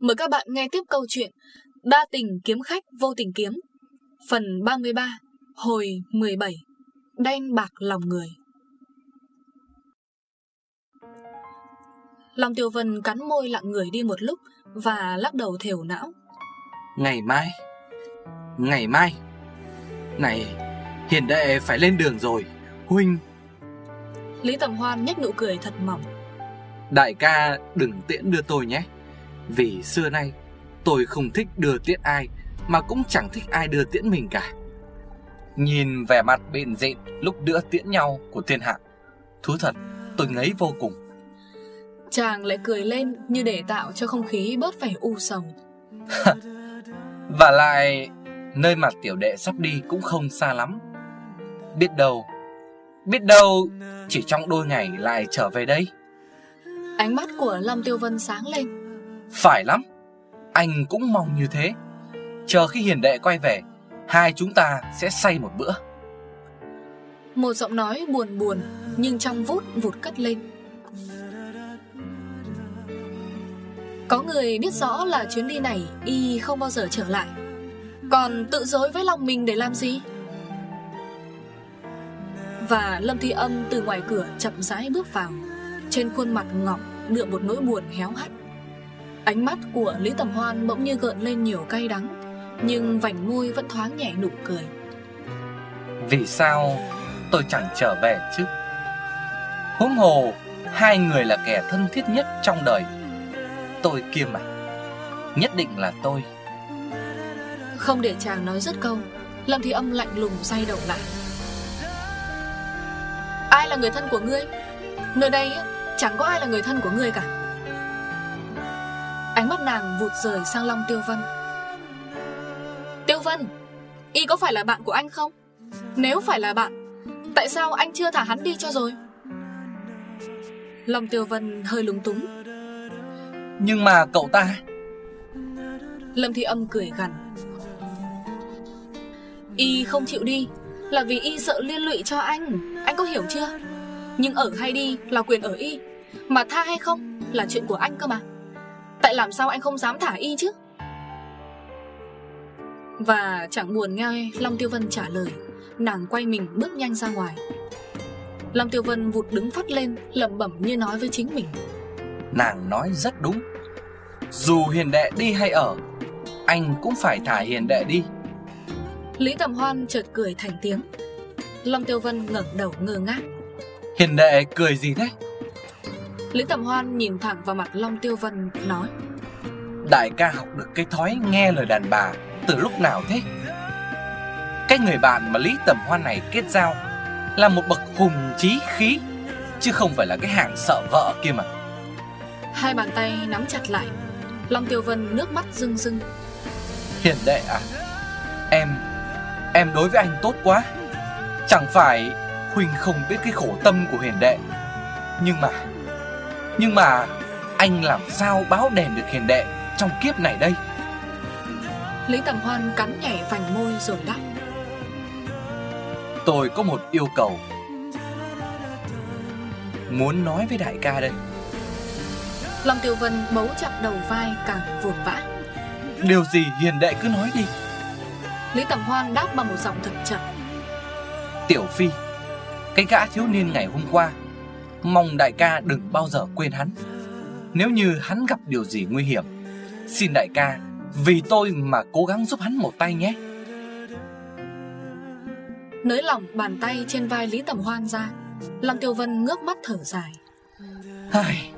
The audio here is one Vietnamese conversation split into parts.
Mời các bạn nghe tiếp câu chuyện Đa tình kiếm khách vô tình kiếm. Phần 33 Hồi 17 Đen bạc lòng người. Long Tiêu Vân cắn môi lặng người đi một lúc Và lắc đầu thều não. Ngày mai Ngày mai. Này Hiền đệ phải lên đường rồi Huynh. Lý Tầm Hoan nhếch nụ cười thật mỏng. Đại ca đừng tiễn đưa tôi nhé Vì xưa nay Tôi không thích đưa tiễn ai Mà cũng chẳng thích ai đưa tiễn mình cả. Nhìn vẻ mặt bền dịn Lúc đưa tiễn nhau của thiên hạ Thú thật tôi ngấy vô cùng. Chàng lại cười lên Như để tạo cho không khí bớt phải u sầu. Và lại Nơi mặt tiểu đệ sắp đi cũng không xa lắm. Biết đâu Biết đâu Chỉ trong đôi ngày lại trở về đây. Ánh mắt của Lâm Tiêu Vân sáng lên phải lắm, Anh cũng mong như thế. Chờ khi hiền đệ quay về, Hai chúng ta sẽ say một bữa. Một giọng nói buồn buồn, Nhưng trong vút vụt cất lên. Có người biết rõ là chuyến đi này Y không bao giờ trở lại. Còn tự dối với lòng mình để làm gì? Và Lâm Thi Âm từ ngoài cửa chậm rãi bước vào, Trên khuôn mặt ngọc đựa một nỗi buồn héo hắt. Ánh mắt của Lý Tầm Hoan bỗng như gợn lên nhiều cay đắng Nhưng vành môi vẫn thoáng nhẹ nụ cười. Vì sao tôi chẳng trở về chứ? Huống hồ Hai người là kẻ thân thiết nhất trong đời. Tôi kia mà Nhất định là tôi. Không để chàng nói dứt câu Lâm Thị Âm lạnh lùng xoay đầu lại. Ai là người thân của ngươi? Nơi đây chẳng có ai là người thân của ngươi cả mắt nàng vụt rời sang Long Tiêu Vân. Tiêu Vân Y có phải là bạn của anh không? Nếu phải là bạn Tại sao anh chưa thả hắn đi cho rồi? Long Tiêu Vân hơi lúng túng. Nhưng mà cậu ta Lâm Thị Âm cười gằn. Y không chịu đi Là vì Y sợ liên lụy cho anh. Anh có hiểu chưa? Nhưng ở hay đi là quyền ở Y Mà tha hay không là chuyện của anh cơ mà Tại làm sao anh không dám thả Y chứ? Và chẳng buồn nghe Long Tiêu Vân trả lời Nàng quay mình bước nhanh ra ngoài. Long Tiêu Vân vụt đứng phát lên lẩm bẩm như nói với chính mình. Nàng nói rất đúng. Dù hiền đệ đi hay ở Anh cũng phải thả hiền đệ đi. Lý Tầm Hoan chợt cười thành tiếng. Long Tiêu Vân ngẩng đầu ngơ ngác. Hiền đệ cười gì thế Lý Tầm Hoan nhìn thẳng vào mặt Long Tiêu Vân nói. Đại ca học được cái thói nghe lời đàn bà Từ lúc nào thế? Cái người bạn mà Lý Tầm Hoan này kết giao Là một bậc hùng trí khí Chứ không phải là cái hạng sợ vợ kia mà. Hai bàn tay nắm chặt lại Long Tiêu Vân nước mắt rưng rưng. Hiền đệ à Em Em đối với anh tốt quá. Chẳng phải Huynh không biết cái khổ tâm của hiền đệ Nhưng mà Nhưng mà Anh làm sao báo đèn được hiền đệ Trong kiếp này đây? Lý Tầm Hoan cắn nhảy vành môi rồi đáp. Tôi có một yêu cầu Muốn nói với đại ca đây. Long Tiêu Vân bấu chặt đầu vai càng vụt vã. Điều gì hiền đệ cứ nói đi. Lý Tầm Hoan đáp bằng một giọng thật chậm. Tiểu Phi Cái gã thiếu niên ngày hôm qua Mong đại ca đừng bao giờ quên hắn. Nếu như hắn gặp điều gì nguy hiểm Xin đại ca Vì tôi mà cố gắng giúp hắn một tay nhé. Nới lỏng bàn tay trên vai Lý Tầm Hoan ra Long Tiêu Vân ngước mắt thở dài. Ai...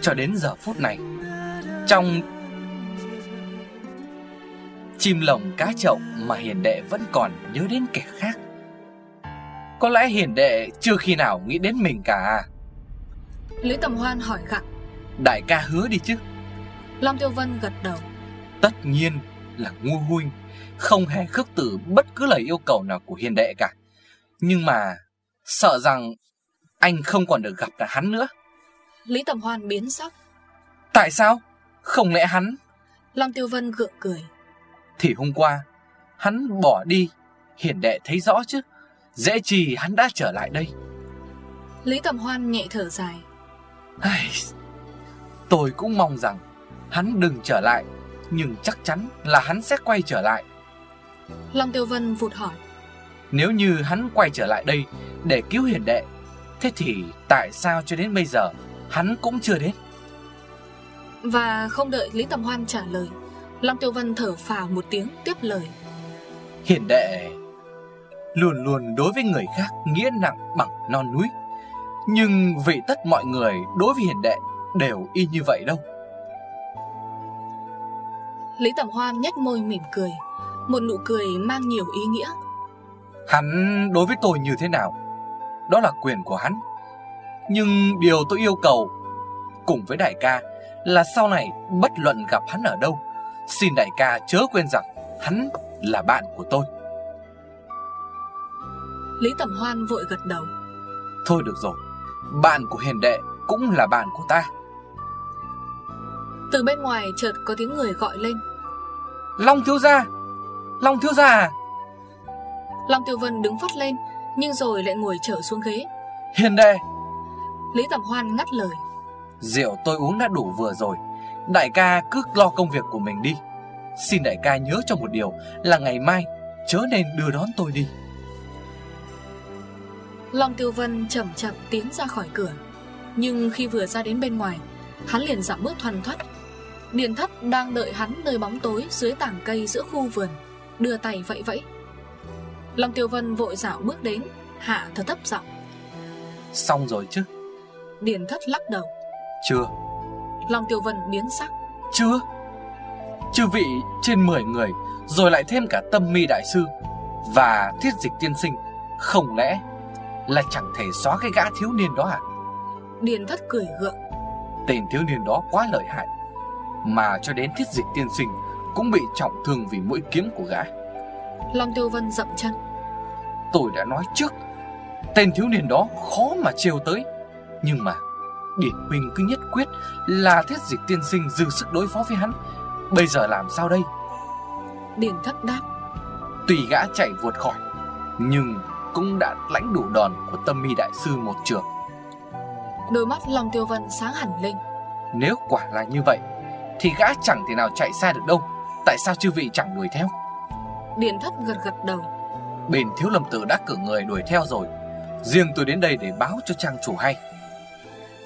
Cho đến giờ phút này Trong Chim lồng cá chậu mà hiền đệ vẫn còn nhớ đến kẻ khác Có lẽ hiền đệ chưa khi nào nghĩ đến mình cả. Lý Tầm Hoan hỏi gặng Đại ca hứa đi chứ. Long Tiêu Vân gật đầu. Tất nhiên là ngu huynh Không hề khước từ bất cứ lời yêu cầu nào của hiền đệ cả. Nhưng mà Sợ rằng Anh không còn được gặp lại hắn nữa. Lý Tầm Hoan biến sắc. Tại sao? Không lẽ hắn? Long Tiêu Vân gượng cười. Thì hôm qua Hắn bỏ đi Hiền đệ thấy rõ chứ Dễ gì hắn đã trở lại đây. Lý Tầm Hoan nhẹ thở dài. Ai, Tôi cũng mong rằng hắn đừng trở lại Nhưng chắc chắn là hắn sẽ quay trở lại. Long Tiêu Vân vụt hỏi. Nếu như hắn quay trở lại đây Để cứu hiền đệ Thế thì tại sao cho đến bây giờ Hắn cũng chưa đến? Và không đợi Lý Tầm Hoan trả lời Long Tiêu Vân thở phào một tiếng tiếp lời. Hiền đệ Luôn luôn đối với người khác Nghĩa nặng bằng non núi. Nhưng vị tất mọi người Đối với hiền đệ đều y như vậy đâu. Lý Tầm Hoan nhếch môi mỉm cười Một nụ cười mang nhiều ý nghĩa. Hắn đối với tôi như thế nào? Đó là quyền của hắn. Nhưng điều tôi yêu cầu Cùng với đại ca Là sau này bất luận gặp hắn ở đâu Xin đại ca chớ quên rằng Hắn là bạn của tôi Lý Tầm Hoan vội gật đầu. Thôi được rồi Bạn của hiền đệ cũng là bạn của ta. Từ bên ngoài chợt có tiếng người gọi lên. Long thiếu gia Long thiếu gia à? Long Tiêu Vân đứng phát lên Nhưng rồi lại ngồi trở xuống ghế. Hiền đệ. Lý Tầm Hoan ngắt lời. Rượu tôi uống đã đủ vừa rồi Đại ca cứ lo công việc của mình đi. Xin đại ca nhớ cho một điều Là ngày mai chớ nên đưa đón tôi đi Long Tiêu Vân chậm chậm tiến ra khỏi cửa. Nhưng khi vừa ra đến bên ngoài Hắn liền giảm bước thoăn thoắt. Điền thất đang đợi hắn nơi bóng tối Dưới tảng cây giữa khu vườn Đưa tay vẫy vẫy. Long Tiêu Vân vội dạo bước đến Hạ thật thấp giọng. Xong rồi chứ? Điền thất lắc đầu. Chưa. Long Tiêu Vân biến sắc. Chưa. Chư vị trên 10 người Rồi lại thêm cả tâm mi đại sư Và thiết dịch tiên sinh Không lẽ là chẳng thể xóa cái gã thiếu niên đó à? Điền thất cười gượng. Tên thiếu niên đó quá lợi hại Mà cho đến thiết dịch tiên sinh Cũng bị trọng thương vì mũi kiếm của gã. Long Tiêu Vân dậm chân. Tôi đã nói trước Tên thiếu niên đó khó mà trêu tới. Nhưng mà Điển Huynh cứ nhất quyết Là thiết dịch tiên sinh dư sức đối phó với hắn. Bây giờ làm sao đây? Điền thất đáp. Tùy gã chạy vượt khỏi Nhưng cũng đã lãnh đủ đòn của tâm mi đại sư một trường. Đôi mắt Long Tiêu Vân sáng hẳn lên. Nếu quả là như vậy Thì gã chẳng thể nào chạy xa được đâu. Tại sao chư vị chẳng đuổi theo? Điền thất gật gật đầu. Bên thiếu lâm tử đã cử người đuổi theo rồi. Riêng tôi đến đây để báo cho trang chủ hay.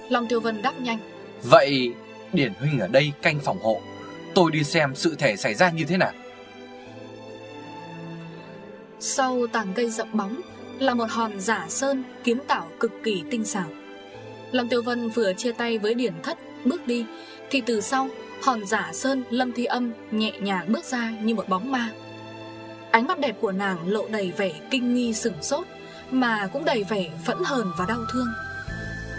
Long Tiêu Vân đáp nhanh. Vậy Điển Huynh ở đây canh phòng hộ. Tôi đi xem sự thể xảy ra như thế nào. Sau tàng cây rậm bóng là một hòn giả sơn kiếm tạo cực kỳ tinh xảo. Lâm Tiêu Vân vừa chia tay với Điển Thất, Bước đi, Thì từ sau, hòn giả sơn lâm thi âm Nhẹ nhàng bước ra như một bóng ma. Ánh mắt đẹp của nàng lộ đầy vẻ kinh nghi sửng sốt, Mà cũng đầy vẻ phẫn hờn và đau thương.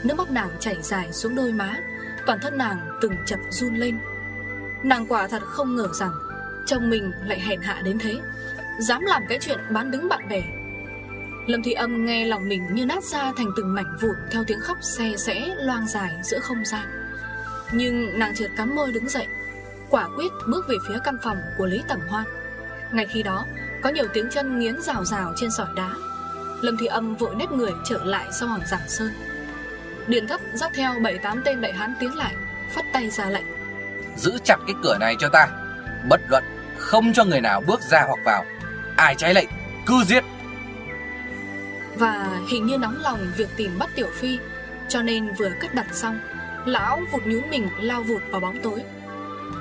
Nước mắt nàng chảy dài xuống đôi má, Toàn thân nàng từng chập run lên. Nàng quả thật không ngờ rằng, Chồng mình lại hèn hạ đến thế, Dám làm cái chuyện bán đứng bạn bè. Lâm Thị Âm nghe lòng mình như nát ra thành từng mảnh vụn Theo tiếng khóc xe sẽ loang dài giữa không gian. Nhưng nàng chợt cắn môi đứng dậy, Quả quyết bước về phía căn phòng của Lý Tẩm Hoan. Ngay khi đó, Có nhiều tiếng chân nghiến rào rào trên sỏi đá. Lâm Thị Âm vội nếp người trở lại sau hòn giảng sơn. Điện thấp dắt theo 7-8 tên đại hán tiến lại phát tay ra lệnh. Giữ chặt cái cửa này cho ta. Bất luận Không cho người nào bước ra hoặc vào. Ai trái lệnh, Cứ giết. Và hình như nóng lòng việc tìm bắt Tiểu Phi. Cho nên vừa cắt đặt xong, Lão vụt nhún mình lao vụt vào bóng tối.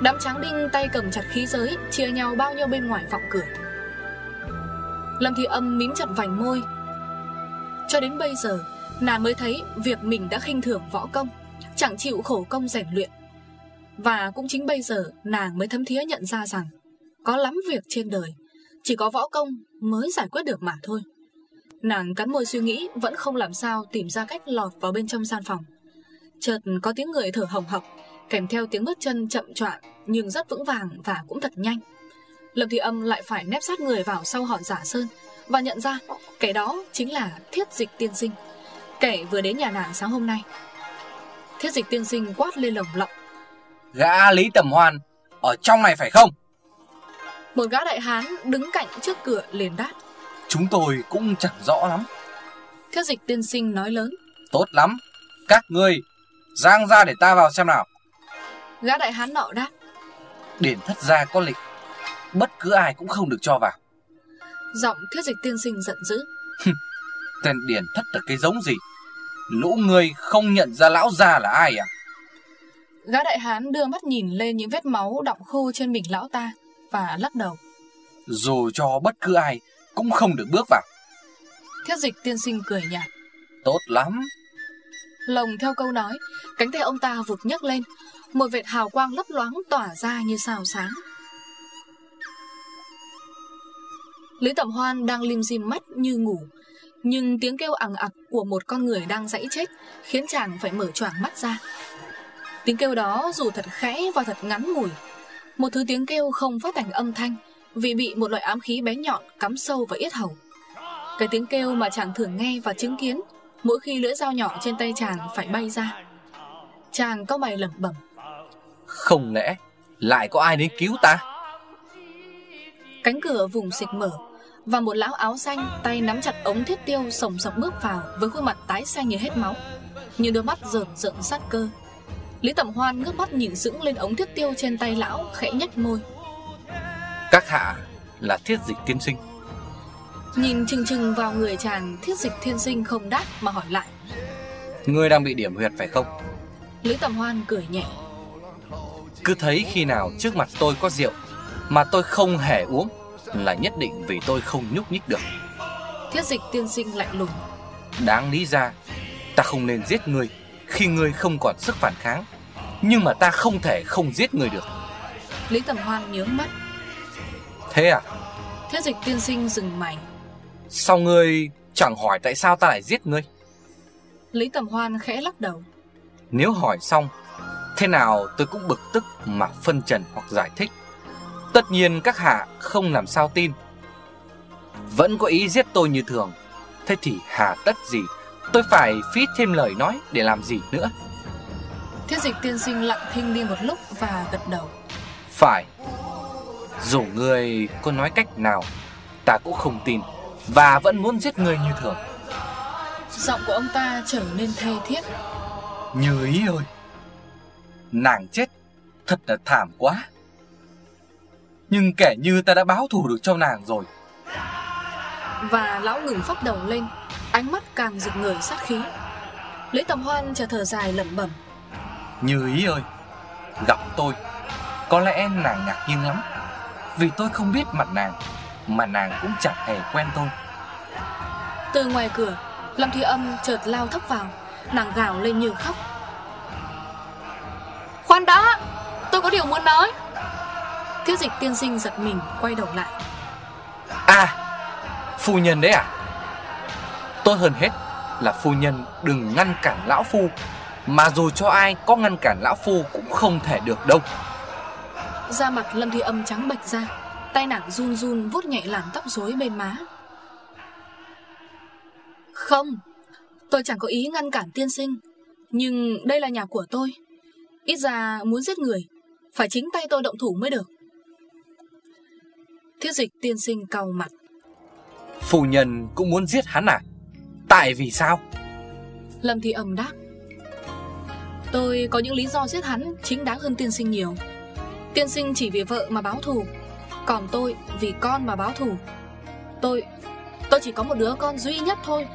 Đám tráng đinh tay cầm chặt khí giới, Chia nhau bao nhiêu bên ngoài vọng cửa. Lâm Thị Âm mím chặt vành môi. Cho đến bây giờ, Nàng mới thấy việc mình đã khinh thường võ công, Chẳng chịu khổ công rèn luyện. Và cũng chính bây giờ, Nàng mới thấm thía nhận ra rằng, Có lắm việc trên đời, Chỉ có võ công mới giải quyết được mà thôi. Nàng cắn môi suy nghĩ Vẫn không làm sao tìm ra cách lọt vào bên trong gian phòng. Chợt có tiếng người thở hồng hộc Kèm theo tiếng bước chân chậm choạng Nhưng rất vững vàng và cũng thật nhanh. Lâm Thị Âm lại phải nép sát người vào sau hòn giả sơn Và nhận ra Kẻ đó chính là thiết dịch tiên sinh Kẻ vừa đến nhà nàng sáng hôm nay. Thiết dịch tiên sinh quát lên lồng lộng Gã Lý Tầm Hoan Ở trong này phải không? Một gã đại hán đứng cạnh trước cửa liền đáp Chúng tôi cũng chẳng rõ lắm. Thiết dịch tiên sinh nói lớn. Tốt lắm. Các ngươi Giang ra để ta vào xem nào. Gã đại hán nọ đáp. Điển thất gia có lệnh Bất cứ ai cũng không được cho vào. Giọng thiết dịch tiên sinh giận dữ. Tên điển thất là cái giống gì? Lũ người không nhận ra lão già là ai à? Gã đại hán đưa mắt nhìn lên những vết máu đọng khô trên mình lão ta Và lắc đầu. Dù cho bất cứ ai Cũng không được bước vào. Thiết dịch tiên sinh cười nhạt. Tốt lắm. Lồng theo câu nói Cánh tay ông ta vụt nhấc lên. Một vệt hào quang lấp loáng tỏa ra như sao sáng. Lý Tẩm Hoan đang lim dim mắt như ngủ Nhưng tiếng kêu ẳng ặc của một con người đang dãy chết Khiến chàng phải mở choàng mắt ra. Tiếng kêu đó dù thật khẽ và thật ngắn ngủi Một thứ tiếng kêu không phát thành âm thanh Vì bị một loại ám khí bé nhọn cắm sâu vào yết hầu. Cái tiếng kêu mà chàng thường nghe và chứng kiến Mỗi khi lưỡi dao nhỏ trên tay chàng phải bay ra. Chàng có mày lẩm bẩm. Không lẽ lại có ai đến cứu ta? Cánh cửa vùng xịch mở Và một lão áo xanh tay nắm chặt ống thiết tiêu sồng sọc bước vào Với khuôn mặt tái xanh như hết máu. Như đôi mắt rợn rợn sát cơ. Lý Tẩm Hoan ngước mắt nhìn dững lên ống thiết tiêu trên tay lão khẽ nhếch môi Các hạ là thiết dịch tiên sinh. Nhìn chừng chừng vào người chàng thiết dịch thiên sinh không đáp mà hỏi lại. Ngươi đang bị điểm huyệt phải không? Lý Tẩm Hoan cười nhẹ. Cứ thấy khi nào trước mặt tôi có rượu Mà tôi không hề uống Là nhất định vì tôi không nhúc nhích được. Thiết dịch tiên sinh lạnh lùng. Đáng lý ra Ta không nên giết người Khi người không còn sức phản kháng Nhưng mà ta không thể không giết người được. Lý Tẩm Hoan nhướng mắt Thế à? Thiết dịch tiên sinh dừng mày. Sao ngươi chẳng hỏi tại sao ta lại giết ngươi? Lý Tẩm Hoan khẽ lắc đầu. Nếu hỏi xong Thế nào tôi cũng bực tức mà phân trần hoặc giải thích. Tất nhiên các hạ không làm sao tin. Vẫn có ý giết tôi như thường. Thế thì hà tất gì? Tôi phải phí thêm lời nói để làm gì nữa? Thiết dịch tiên sinh lặng thinh đi một lúc và gật đầu. Phải Dù ngươi có nói cách nào Ta cũng không tin Và vẫn muốn giết ngươi như thường. Giọng của ông ta trở nên thê thiết. Như ý ơi Nàng chết Thật là thảm quá. Nhưng kẻ như ta đã báo thù được cho nàng rồi. Và lão ngừng phát đầu lên Ánh mắt càng rực người sát khí. Lý Tầm Hoan chờ thở dài lẩm bẩm. Như ý ơi Gặp tôi Có lẽ nàng ngạc nhiên lắm Vì tôi không biết mặt nàng Mà nàng cũng chẳng hề quen tôi. Từ ngoài cửa Lâm Thi Âm chợt lao thấp vào Nàng gào lên như khóc. Khoan đã Tôi có điều muốn nói. Thiết dịch tiên sinh giật mình quay đầu lại. À Phu nhân đấy à? Tốt hơn hết là phu nhân đừng ngăn cản lão phu Mà dù cho ai có ngăn cản lão phu cũng không thể được đâu Da mặt Lâm Thi Âm trắng bệch ra Tay nàng run run vuốt nhẹ làn tóc rối bên má. Không Tôi chẳng có ý ngăn cản tiên sinh Nhưng đây là nhà của tôi. Ít ra muốn giết người Phải chính tay tôi động thủ mới được. Thiết dịch tiên sinh cau mặt. Phu nhân cũng muốn giết hắn à? Tại vì sao? Lâm Thi Âm đáp. Tôi có những lý do giết hắn Chính đáng hơn tiên sinh nhiều Tiên sinh chỉ vì vợ mà báo thù, Còn tôi vì con mà báo thù. Tôi Tôi chỉ có một đứa con duy nhất thôi.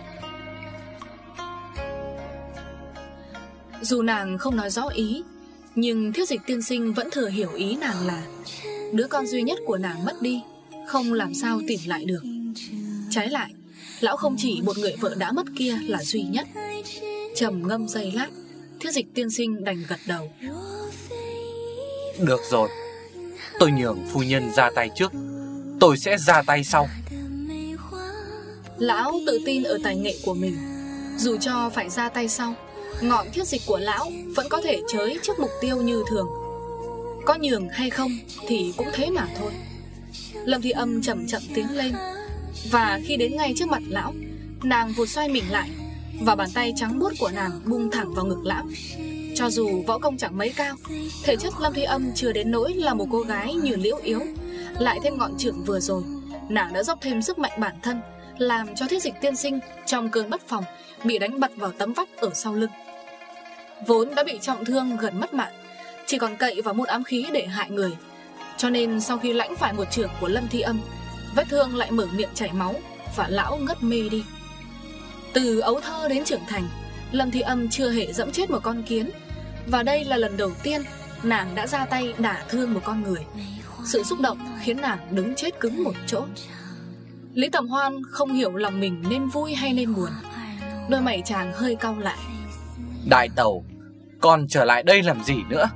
Dù nàng không nói rõ ý, Nhưng thiết dịch tiên sinh vẫn thừa hiểu ý nàng là Đứa con duy nhất của nàng mất đi, Không làm sao tìm lại được. Trái lại, Lão không chỉ một người vợ đã mất kia là duy nhất. Trầm ngâm giây lát, Thiết dịch tiên sinh đành gật đầu. Được rồi. Tôi nhường phu nhân ra tay trước. Tôi sẽ ra tay sau. Lão tự tin ở tài nghệ của mình. Dù cho phải ra tay sau, Ngọn thiết dịch của lão Vẫn có thể chới trước mục tiêu như thường. Có nhường hay không Thì cũng thế mà thôi. Lâm Thi Âm chậm chậm tiến lên, Và khi đến ngay trước mặt lão, Nàng vụt xoay mình lại, Và bàn tay trắng buốt của nàng bung thẳng vào ngực lão. Cho dù võ công chẳng mấy cao, Thể chất Lâm Thi Âm chưa đến nỗi là một cô gái như liễu yếu. Lại thêm ngọn trưởng vừa rồi, Nàng đã dốc thêm sức mạnh bản thân, Làm cho thiết dịch tiên sinh Trong cơn bất phòng Bị đánh bật vào tấm vách ở sau lưng. Vốn đã bị trọng thương gần mất mạng, Chỉ còn cậy vào một ám khí để hại người. Cho nên sau khi lãnh phải một trưởng của Lâm Thi Âm, Vết thương lại mở miệng chảy máu Và lão ngất mê đi. Từ ấu thơ đến trưởng thành, Lâm Thi Âm chưa hề dẫm chết một con kiến và đây là lần đầu tiên Nàng đã ra tay đả thương một con người. Sự xúc động khiến nàng đứng chết cứng một chỗ. Lý Tầm Hoan không hiểu lòng mình nên vui hay nên buồn. Đôi mày chàng hơi cau lại. Đại tàu Còn trở lại đây làm gì nữa?